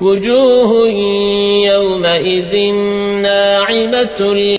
وجوه يومئذ ناعمة